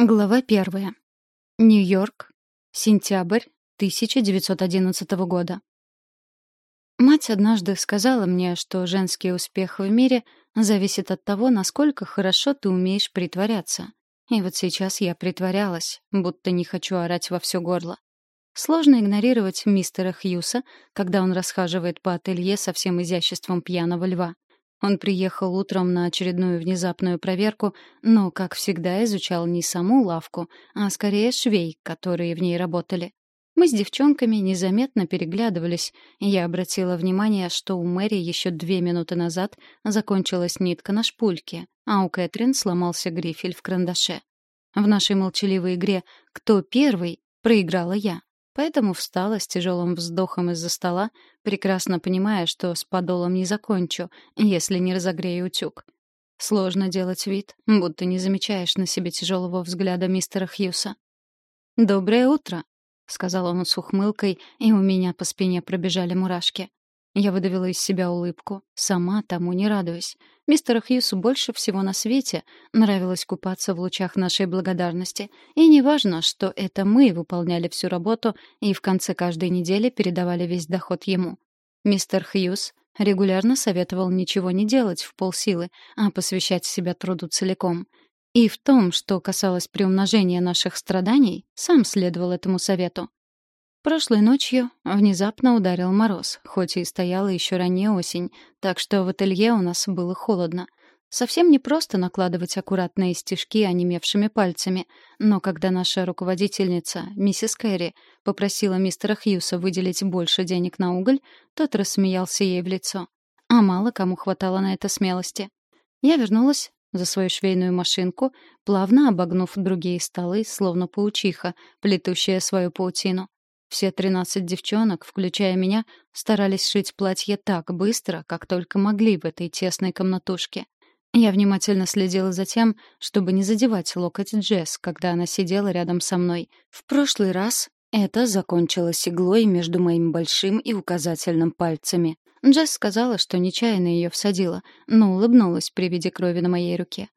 Глава первая. Нью-Йорк. Сентябрь 1911 года. Мать однажды сказала мне, что женский успех в мире зависит от того, насколько хорошо ты умеешь притворяться. И вот сейчас я притворялась, будто не хочу орать во все горло. Сложно игнорировать мистера Хьюса, когда он расхаживает по ателье со всем изяществом пьяного льва. Он приехал утром на очередную внезапную проверку, но, как всегда, изучал не саму лавку, а скорее швей, которые в ней работали. Мы с девчонками незаметно переглядывались, и я обратила внимание, что у Мэри еще две минуты назад закончилась нитка на шпульке, а у Кэтрин сломался грифель в карандаше. В нашей молчаливой игре «Кто первый?» проиграла я. Поэтому встала с тяжелым вздохом из-за стола, прекрасно понимая, что с подолом не закончу, если не разогрею утюг. Сложно делать вид, будто не замечаешь на себе тяжелого взгляда мистера Хьюса. «Доброе утро», — сказал он с ухмылкой, и у меня по спине пробежали мурашки. Я выдавила из себя улыбку, сама тому не радуясь. Мистеру Хьюсу больше всего на свете нравилось купаться в лучах нашей благодарности. И неважно, что это мы выполняли всю работу и в конце каждой недели передавали весь доход ему. Мистер Хьюс регулярно советовал ничего не делать в полсилы, а посвящать себя труду целиком. И в том, что касалось приумножения наших страданий, сам следовал этому совету. Прошлой ночью внезапно ударил мороз, хоть и стояла еще ранняя осень, так что в ателье у нас было холодно. Совсем не просто накладывать аккуратные стежки онемевшими пальцами, но когда наша руководительница, миссис Кэрри, попросила мистера Хьюса выделить больше денег на уголь, тот рассмеялся ей в лицо. А мало кому хватало на это смелости. Я вернулась за свою швейную машинку, плавно обогнув другие столы, словно паучиха, плетущая свою паутину. Все тринадцать девчонок, включая меня, старались шить платье так быстро, как только могли в этой тесной комнатушке. Я внимательно следила за тем, чтобы не задевать локоть Джесс, когда она сидела рядом со мной. В прошлый раз это закончилось иглой между моим большим и указательным пальцами. Джесс сказала, что нечаянно ее всадила, но улыбнулась при виде крови на моей руке.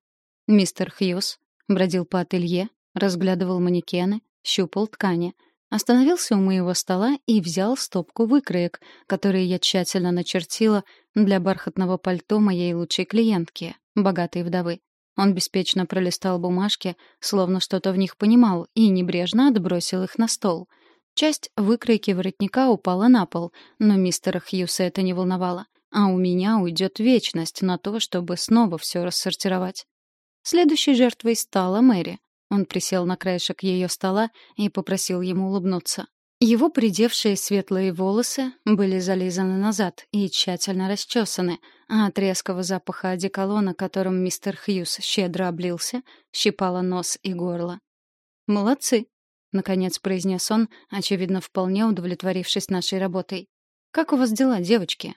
Мистер Хьюз бродил по ателье, разглядывал манекены, щупал ткани — Остановился у моего стола и взял стопку выкроек, которые я тщательно начертила для бархатного пальто моей лучшей клиентки, богатой вдовы. Он беспечно пролистал бумажки, словно что-то в них понимал, и небрежно отбросил их на стол. Часть выкройки воротника упала на пол, но мистера Хьюса это не волновало. А у меня уйдет вечность на то, чтобы снова все рассортировать. Следующей жертвой стала Мэри. Он присел на краешек ее стола и попросил ему улыбнуться. Его придевшие светлые волосы были зализаны назад и тщательно расчесаны, а от резкого запаха одеколона, которым мистер Хьюз щедро облился, щипало нос и горло. «Молодцы», — наконец произнес он, очевидно, вполне удовлетворившись нашей работой. «Как у вас дела, девочки?»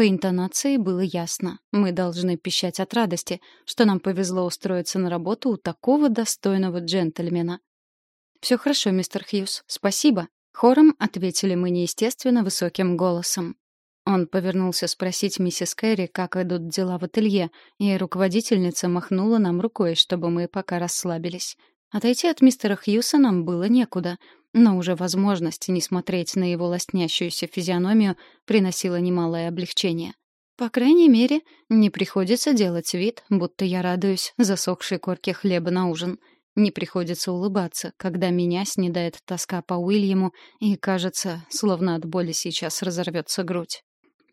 По интонации было ясно. Мы должны пищать от радости, что нам повезло устроиться на работу у такого достойного джентльмена. «Все хорошо, мистер Хьюз, спасибо», — хором ответили мы неестественно высоким голосом. Он повернулся спросить миссис Кэрри, как идут дела в ателье, и руководительница махнула нам рукой, чтобы мы пока расслабились. Отойти от мистера Хьюса нам было некуда, но уже возможность не смотреть на его лоснящуюся физиономию приносила немалое облегчение. По крайней мере, не приходится делать вид, будто я радуюсь засохшей корке хлеба на ужин. Не приходится улыбаться, когда меня снедает тоска по Уильяму, и кажется, словно от боли сейчас разорвется грудь.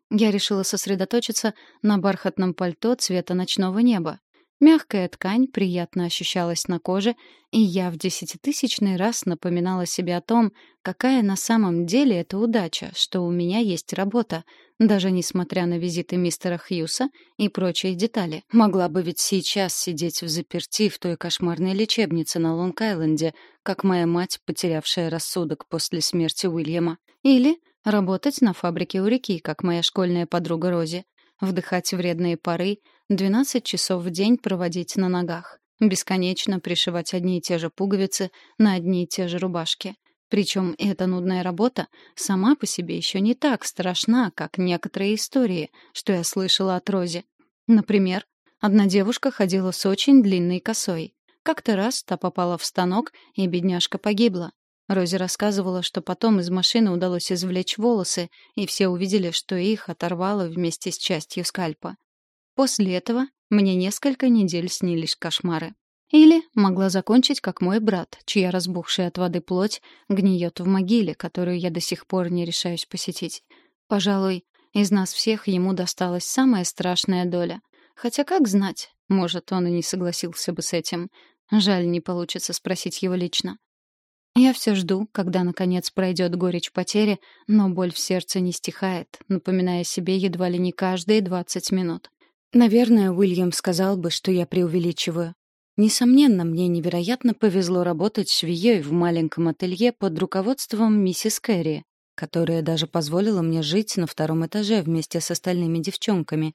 Я решила сосредоточиться на бархатном пальто цвета ночного неба, Мягкая ткань приятно ощущалась на коже, и я в десятитысячный раз напоминала себе о том, какая на самом деле это удача, что у меня есть работа, даже несмотря на визиты мистера Хьюса и прочие детали. Могла бы ведь сейчас сидеть в заперти в той кошмарной лечебнице на Лонг-Айленде, как моя мать, потерявшая рассудок после смерти Уильяма. Или работать на фабрике у реки, как моя школьная подруга Рози вдыхать вредные пары, 12 часов в день проводить на ногах, бесконечно пришивать одни и те же пуговицы на одни и те же рубашки. Причем эта нудная работа сама по себе еще не так страшна, как некоторые истории, что я слышала от Рози. Например, одна девушка ходила с очень длинной косой. Как-то раз та попала в станок, и бедняжка погибла. Рози рассказывала, что потом из машины удалось извлечь волосы, и все увидели, что их оторвало вместе с частью скальпа. После этого мне несколько недель снились кошмары. Или могла закончить, как мой брат, чья разбухшая от воды плоть гниет в могиле, которую я до сих пор не решаюсь посетить. Пожалуй, из нас всех ему досталась самая страшная доля. Хотя как знать, может, он и не согласился бы с этим. Жаль, не получится спросить его лично. Я все жду, когда, наконец, пройдет горечь потери, но боль в сердце не стихает, напоминая себе едва ли не каждые двадцать минут. Наверное, Уильям сказал бы, что я преувеличиваю. Несомненно, мне невероятно повезло работать швеей в маленьком ателье под руководством миссис Кэрри, которая даже позволила мне жить на втором этаже вместе с остальными девчонками,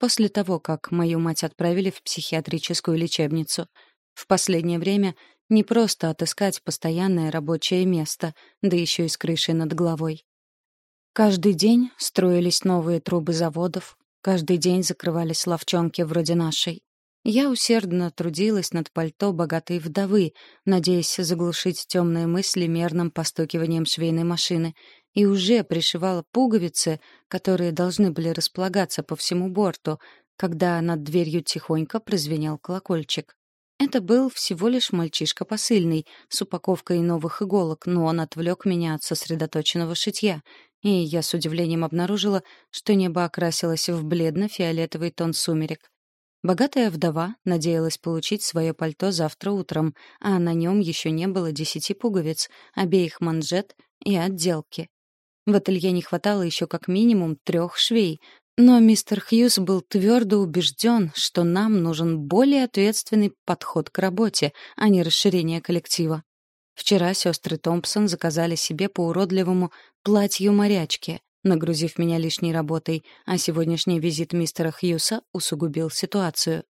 после того, как мою мать отправили в психиатрическую лечебницу. В последнее время не просто отыскать постоянное рабочее место, да еще и с крышей над головой. Каждый день строились новые трубы заводов, каждый день закрывались ловчонки вроде нашей. Я усердно трудилась над пальто богатой вдовы, надеясь заглушить темные мысли мерным постукиванием швейной машины, и уже пришивала пуговицы, которые должны были располагаться по всему борту, когда над дверью тихонько прозвенел колокольчик. Это был всего лишь мальчишка посыльный, с упаковкой новых иголок, но он отвлек меня от сосредоточенного шитья, и я с удивлением обнаружила, что небо окрасилось в бледно-фиолетовый тон сумерек. Богатая вдова надеялась получить свое пальто завтра утром, а на нем еще не было десяти пуговиц, обеих манжет и отделки. В ателье не хватало еще как минимум трех швей, но мистер Хьюз был твердо убежден, что нам нужен более ответственный подход к работе, а не расширение коллектива. Вчера сестры Томпсон заказали себе по уродливому платью морячки, нагрузив меня лишней работой, а сегодняшний визит мистера Хьюса усугубил ситуацию.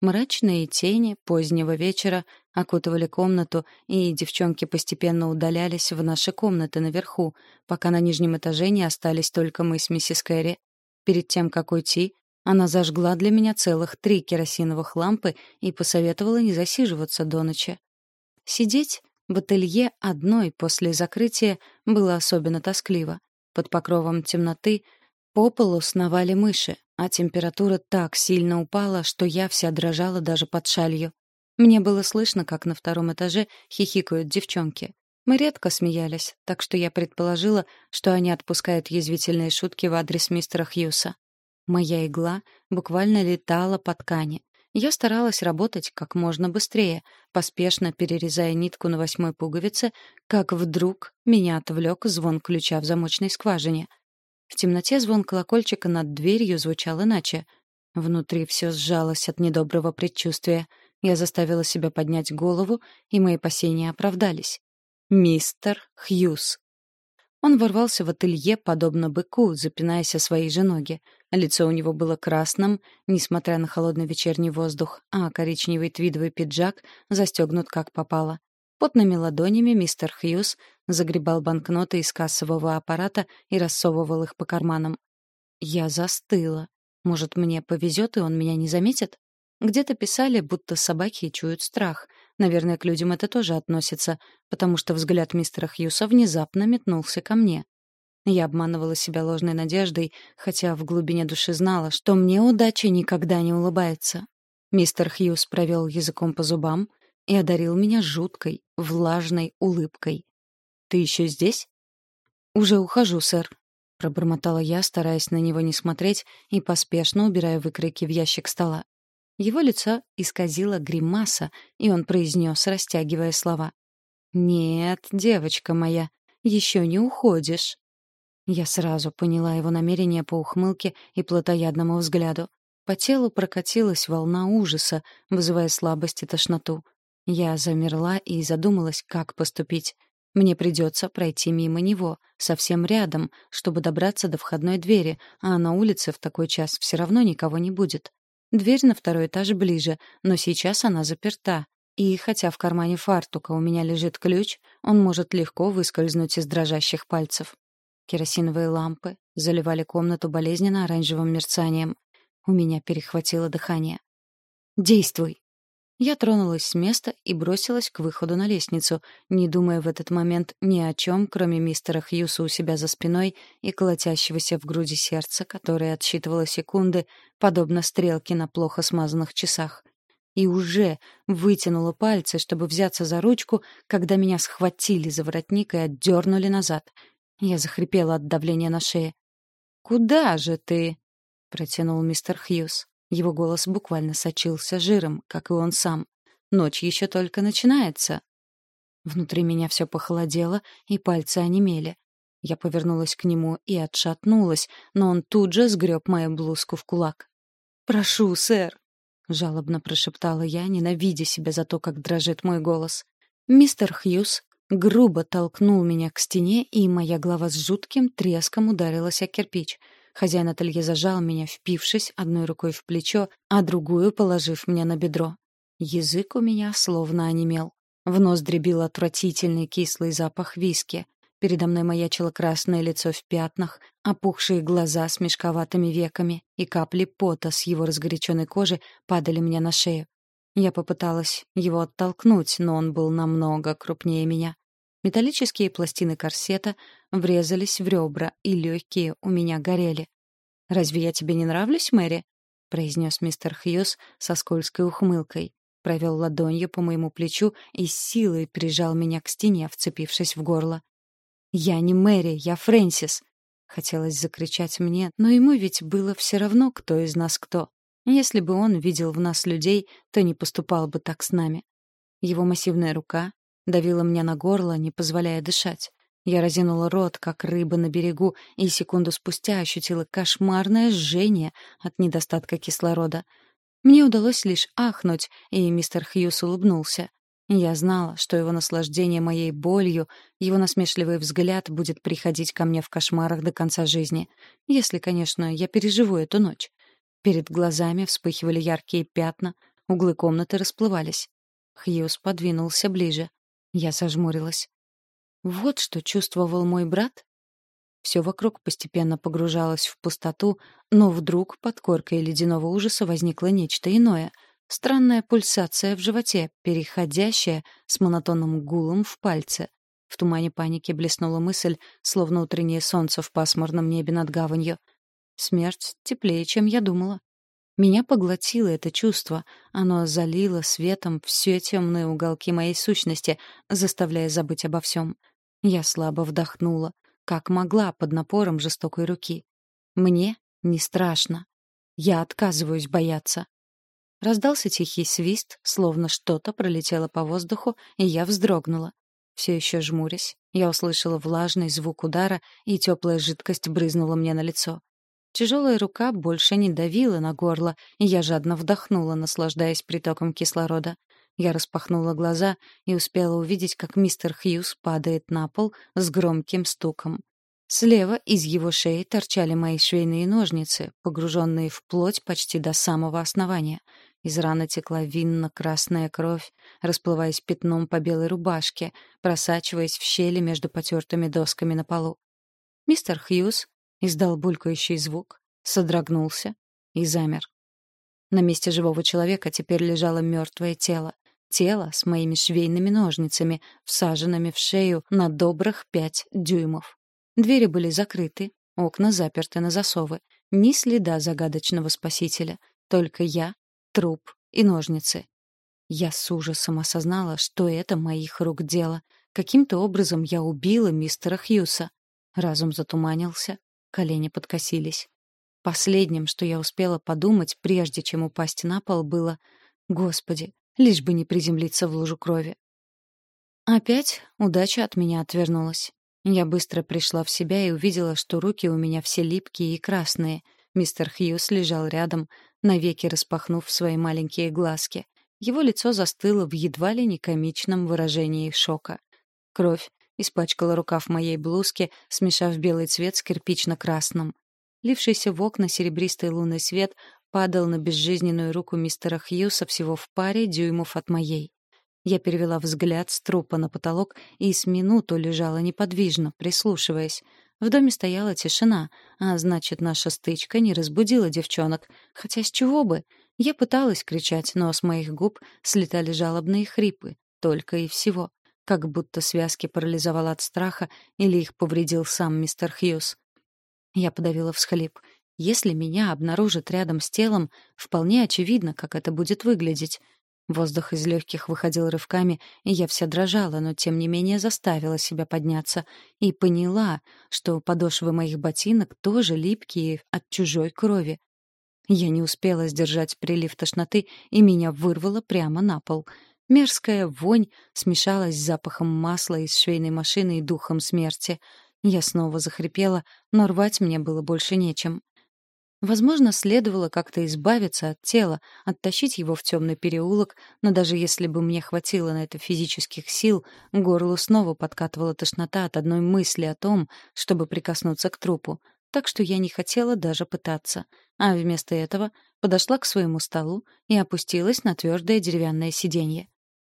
Мрачные тени позднего вечера окутывали комнату, и девчонки постепенно удалялись в наши комнаты наверху, пока на нижнем этаже не остались только мы с миссис Кэрри. Перед тем, как уйти, она зажгла для меня целых три керосиновых лампы и посоветовала не засиживаться до ночи. Сидеть в ателье одной после закрытия было особенно тоскливо. Под покровом темноты по полу сновали мыши, а температура так сильно упала, что я вся дрожала даже под шалью. Мне было слышно, как на втором этаже хихикают девчонки. Мы редко смеялись, так что я предположила, что они отпускают язвительные шутки в адрес мистера Хьюса. Моя игла буквально летала по ткани. Я старалась работать как можно быстрее, поспешно перерезая нитку на восьмой пуговице, как вдруг меня отвлек звон ключа в замочной скважине. В темноте звон колокольчика над дверью звучал иначе. Внутри все сжалось от недоброго предчувствия. Я заставила себя поднять голову, и мои опасения оправдались. «Мистер Хьюз». Он ворвался в ателье, подобно быку, запинаясь о свои же ноги. Лицо у него было красным, несмотря на холодный вечерний воздух, а коричневый твидовый пиджак застегнут как попало. Потными ладонями мистер Хьюз загребал банкноты из кассового аппарата и рассовывал их по карманам. Я застыла. Может, мне повезет, и он меня не заметит? Где-то писали, будто собаки чуют страх. Наверное, к людям это тоже относится, потому что взгляд мистера Хьюса внезапно метнулся ко мне. Я обманывала себя ложной надеждой, хотя в глубине души знала, что мне удача никогда не улыбается. Мистер Хьюз провел языком по зубам и одарил меня жуткой, влажной улыбкой. «Ты еще здесь?» «Уже ухожу, сэр», — пробормотала я, стараясь на него не смотреть и поспешно убирая выкройки в ящик стола. Его лицо исказило гримаса, и он произнес, растягивая слова. «Нет, девочка моя, еще не уходишь». Я сразу поняла его намерение по ухмылке и плотоядному взгляду. По телу прокатилась волна ужаса, вызывая слабость и тошноту. Я замерла и задумалась, как поступить. Мне придется пройти мимо него, совсем рядом, чтобы добраться до входной двери, а на улице в такой час все равно никого не будет. Дверь на второй этаж ближе, но сейчас она заперта. И хотя в кармане фартука у меня лежит ключ, он может легко выскользнуть из дрожащих пальцев. Керосиновые лампы заливали комнату болезненно оранжевым мерцанием. У меня перехватило дыхание. «Действуй!» Я тронулась с места и бросилась к выходу на лестницу, не думая в этот момент ни о чем, кроме мистера Хьюса у себя за спиной и колотящегося в груди сердца, которое отсчитывало секунды, подобно стрелке на плохо смазанных часах. И уже вытянула пальцы, чтобы взяться за ручку, когда меня схватили за воротник и отдернули назад. Я захрипела от давления на шее. «Куда же ты?» — протянул мистер Хьюз. Его голос буквально сочился жиром, как и он сам. Ночь еще только начинается. Внутри меня все похолодело, и пальцы онемели. Я повернулась к нему и отшатнулась, но он тут же сгреб мою блузку в кулак. «Прошу, сэр!» — жалобно прошептала я, ненавидя себя за то, как дрожит мой голос. Мистер Хьюз грубо толкнул меня к стене, и моя голова с жутким треском ударилась о кирпич — Хозяин ателье зажал меня, впившись одной рукой в плечо, а другую положив мне на бедро. Язык у меня словно онемел. В нос дребил отвратительный кислый запах виски. Передо мной маячило красное лицо в пятнах, опухшие глаза с мешковатыми веками, и капли пота с его разгоряченной кожи падали мне на шею. Я попыталась его оттолкнуть, но он был намного крупнее меня. Металлические пластины корсета врезались в ребра, и легкие у меня горели. «Разве я тебе не нравлюсь, Мэри?» — произнес мистер Хьюз со скользкой ухмылкой. Провел ладонью по моему плечу и силой прижал меня к стене, вцепившись в горло. «Я не Мэри, я Фрэнсис!» Хотелось закричать мне, но ему ведь было все равно, кто из нас кто. Если бы он видел в нас людей, то не поступал бы так с нами. Его массивная рука давила мне на горло, не позволяя дышать. Я разинула рот, как рыба на берегу, и секунду спустя ощутила кошмарное жжение от недостатка кислорода. Мне удалось лишь ахнуть, и мистер Хьюс улыбнулся. Я знала, что его наслаждение моей болью, его насмешливый взгляд будет приходить ко мне в кошмарах до конца жизни, если, конечно, я переживу эту ночь. Перед глазами вспыхивали яркие пятна, углы комнаты расплывались. Хьюз подвинулся ближе. Я зажмурилась. Вот что чувствовал мой брат. Все вокруг постепенно погружалось в пустоту, но вдруг под коркой ледяного ужаса возникло нечто иное. Странная пульсация в животе, переходящая с монотонным гулом в пальце. В тумане паники блеснула мысль, словно утреннее солнце в пасмурном небе над гаванью. Смерть теплее, чем я думала. Меня поглотило это чувство. Оно залило светом все темные уголки моей сущности, заставляя забыть обо всем. Я слабо вдохнула, как могла под напором жестокой руки. Мне не страшно. Я отказываюсь бояться. Раздался тихий свист, словно что-то пролетело по воздуху, и я вздрогнула. Все еще жмурясь, я услышала влажный звук удара, и теплая жидкость брызнула мне на лицо. Тяжелая рука больше не давила на горло, и я жадно вдохнула, наслаждаясь притоком кислорода. Я распахнула глаза и успела увидеть, как мистер Хьюз падает на пол с громким стуком. Слева из его шеи торчали мои швейные ножницы, погруженные в плоть почти до самого основания. Из раны текла винно-красная кровь, расплываясь пятном по белой рубашке, просачиваясь в щели между потертыми досками на полу. Мистер Хьюз издал булькающий звук, содрогнулся и замер. На месте живого человека теперь лежало мертвое тело. Тело с моими швейными ножницами, всаженными в шею на добрых пять дюймов. Двери были закрыты, окна заперты на засовы. Ни следа загадочного спасителя. Только я, труп и ножницы. Я с ужасом осознала, что это моих рук дело. Каким-то образом я убила мистера Хьюса. Разум затуманился, Колени подкосились. Последним, что я успела подумать, прежде чем упасть на пол, было «Господи, лишь бы не приземлиться в лужу крови». Опять удача от меня отвернулась. Я быстро пришла в себя и увидела, что руки у меня все липкие и красные. Мистер Хьюз лежал рядом, навеки распахнув свои маленькие глазки. Его лицо застыло в едва ли не комичном выражении шока. Кровь испачкала рукав моей блузки, смешав белый цвет с кирпично-красным. Лившийся в окна серебристый лунный свет падал на безжизненную руку мистера Хьюса всего в паре дюймов от моей. Я перевела взгляд с трупа на потолок и с минуту лежала неподвижно, прислушиваясь. В доме стояла тишина, а значит, наша стычка не разбудила девчонок. Хотя с чего бы? Я пыталась кричать, но с моих губ слетали жалобные хрипы, только и всего. Как будто связки парализовало от страха или их повредил сам мистер Хьюз. Я подавила всхлип. Если меня обнаружат рядом с телом, вполне очевидно, как это будет выглядеть. Воздух из легких выходил рывками, и я вся дрожала, но тем не менее заставила себя подняться и поняла, что подошвы моих ботинок тоже липкие от чужой крови. Я не успела сдержать прилив тошноты, и меня вырвало прямо на пол. Мерзкая вонь смешалась с запахом масла из швейной машины и духом смерти. Я снова захрипела, но рвать мне было больше нечем. Возможно, следовало как-то избавиться от тела, оттащить его в темный переулок, но даже если бы мне хватило на это физических сил, горлу снова подкатывала тошнота от одной мысли о том, чтобы прикоснуться к трупу — так что я не хотела даже пытаться, а вместо этого подошла к своему столу и опустилась на твердое деревянное сиденье.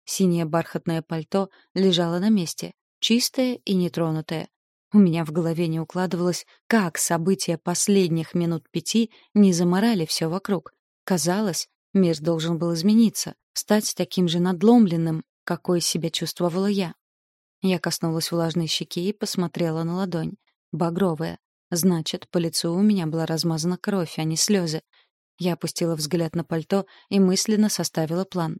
Синее бархатное пальто лежало на месте, чистое и нетронутое. У меня в голове не укладывалось, как события последних минут пяти не заморали все вокруг. Казалось, мир должен был измениться, стать таким же надломленным, какой себя чувствовала я. Я коснулась влажной щеки и посмотрела на ладонь. Багровая. Значит, по лицу у меня была размазана кровь, а не слезы. Я опустила взгляд на пальто и мысленно составила план.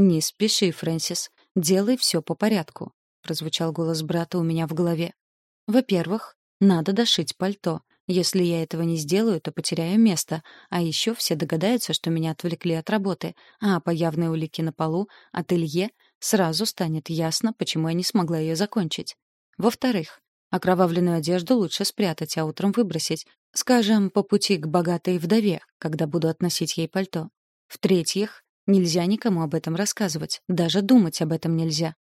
«Не спеши, Фрэнсис. Делай все по порядку», — прозвучал голос брата у меня в голове. «Во-первых, надо дошить пальто. Если я этого не сделаю, то потеряю место, а еще все догадаются, что меня отвлекли от работы, а по явной улике на полу, ателье, сразу станет ясно, почему я не смогла ее закончить. Во-вторых, Окровавленную одежду лучше спрятать, а утром выбросить. Скажем, по пути к богатой вдове, когда буду относить ей пальто. В-третьих, нельзя никому об этом рассказывать. Даже думать об этом нельзя.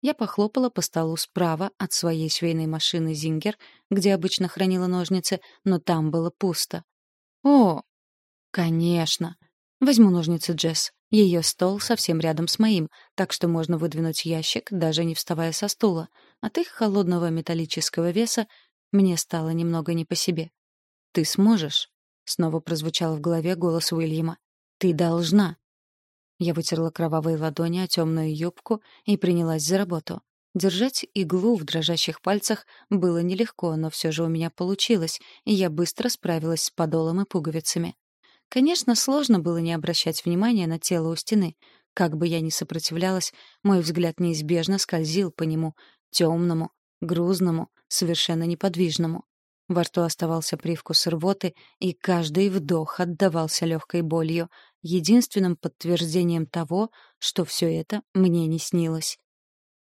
Я похлопала по столу справа от своей швейной машины «Зингер», где обычно хранила ножницы, но там было пусто. О, конечно. Возьму ножницы Джесс. Ее стол совсем рядом с моим, так что можно выдвинуть ящик, даже не вставая со стула. От их холодного металлического веса мне стало немного не по себе. «Ты сможешь?» — снова прозвучал в голове голос Уильяма. «Ты должна!» Я вытерла кровавые ладони о темную юбку и принялась за работу. Держать иглу в дрожащих пальцах было нелегко, но все же у меня получилось, и я быстро справилась с подолом и пуговицами. Конечно, сложно было не обращать внимания на тело у стены. Как бы я ни сопротивлялась, мой взгляд неизбежно скользил по нему, темному, грузному, совершенно неподвижному. Во рту оставался привкус рвоты, и каждый вдох отдавался легкой болью, единственным подтверждением того, что все это мне не снилось.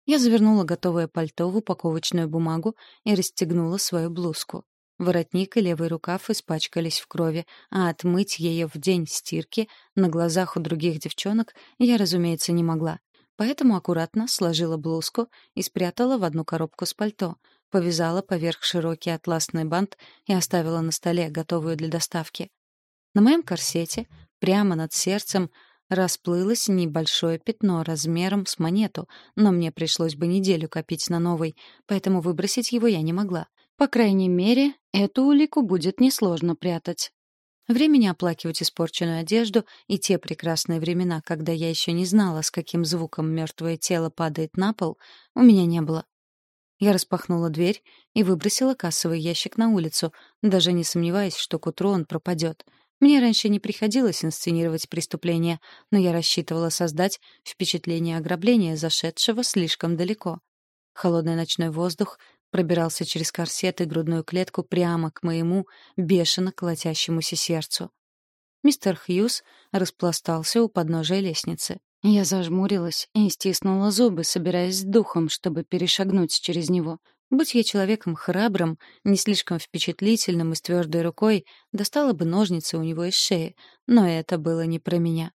Я завернула готовое пальто в упаковочную бумагу и расстегнула свою блузку. Воротник и левый рукав испачкались в крови, а отмыть ее в день стирки на глазах у других девчонок я, разумеется, не могла. Поэтому аккуратно сложила блузку и спрятала в одну коробку с пальто, повязала поверх широкий атласный бант и оставила на столе, готовую для доставки. На моем корсете, прямо над сердцем, расплылось небольшое пятно размером с монету, но мне пришлось бы неделю копить на новый, поэтому выбросить его я не могла. По крайней мере, эту улику будет несложно прятать. Времени оплакивать испорченную одежду и те прекрасные времена, когда я еще не знала, с каким звуком мертвое тело падает на пол, у меня не было. Я распахнула дверь и выбросила кассовый ящик на улицу, даже не сомневаясь, что к утру он пропадет. Мне раньше не приходилось инсценировать преступление, но я рассчитывала создать впечатление ограбления, зашедшего слишком далеко. Холодный ночной воздух пробирался через корсет и грудную клетку прямо к моему бешено колотящемуся сердцу. Мистер Хьюз распластался у подножия лестницы. Я зажмурилась и стиснула зубы, собираясь с духом, чтобы перешагнуть через него. Будь я человеком храбрым, не слишком впечатлительным и с твердой рукой, достала бы ножницы у него из шеи, но это было не про меня.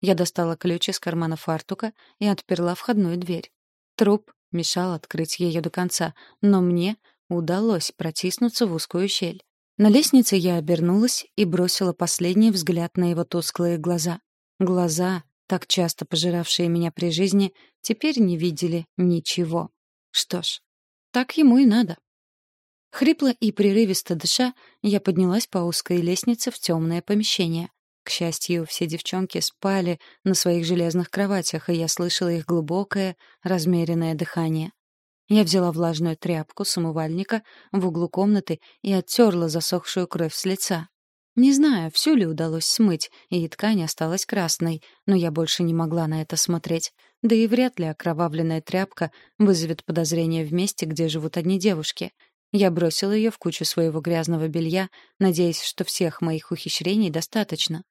Я достала ключ из кармана фартука и отперла входную дверь. Труп мешал открыть ее до конца, но мне удалось протиснуться в узкую щель. На лестнице я обернулась и бросила последний взгляд на его тусклые глаза. Глаза, так часто пожиравшие меня при жизни, теперь не видели ничего. Что ж, так ему и надо. Хрипло и прерывисто дыша, я поднялась по узкой лестнице в темное помещение. К счастью, все девчонки спали на своих железных кроватях, и я слышала их глубокое, размеренное дыхание. Я взяла влажную тряпку с умывальника в углу комнаты и оттерла засохшую кровь с лица. Не знаю, всю ли удалось смыть, и ткань осталась красной, но я больше не могла на это смотреть. Да и вряд ли окровавленная тряпка вызовет подозрение в месте, где живут одни девушки. Я бросила ее в кучу своего грязного белья, надеясь, что всех моих ухищрений достаточно.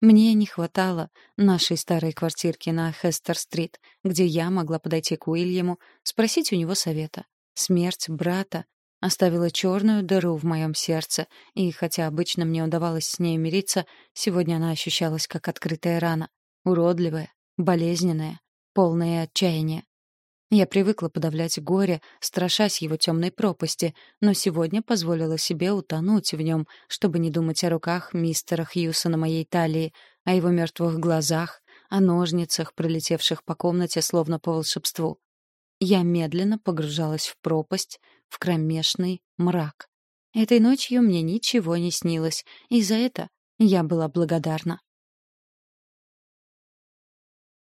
Мне не хватало нашей старой квартирки на Хестер-стрит, где я могла подойти к Уильяму, спросить у него совета. Смерть брата оставила черную дыру в моем сердце, и хотя обычно мне удавалось с ней мириться, сегодня она ощущалась как открытая рана, уродливая, болезненная, полная отчаяния. Я привыкла подавлять горе, страшась его темной пропасти, но сегодня позволила себе утонуть в нем, чтобы не думать о руках мистера Хьюса на моей талии, о его мертвых глазах, о ножницах, пролетевших по комнате словно по волшебству. Я медленно погружалась в пропасть, в кромешный мрак. Этой ночью мне ничего не снилось, и за это я была благодарна.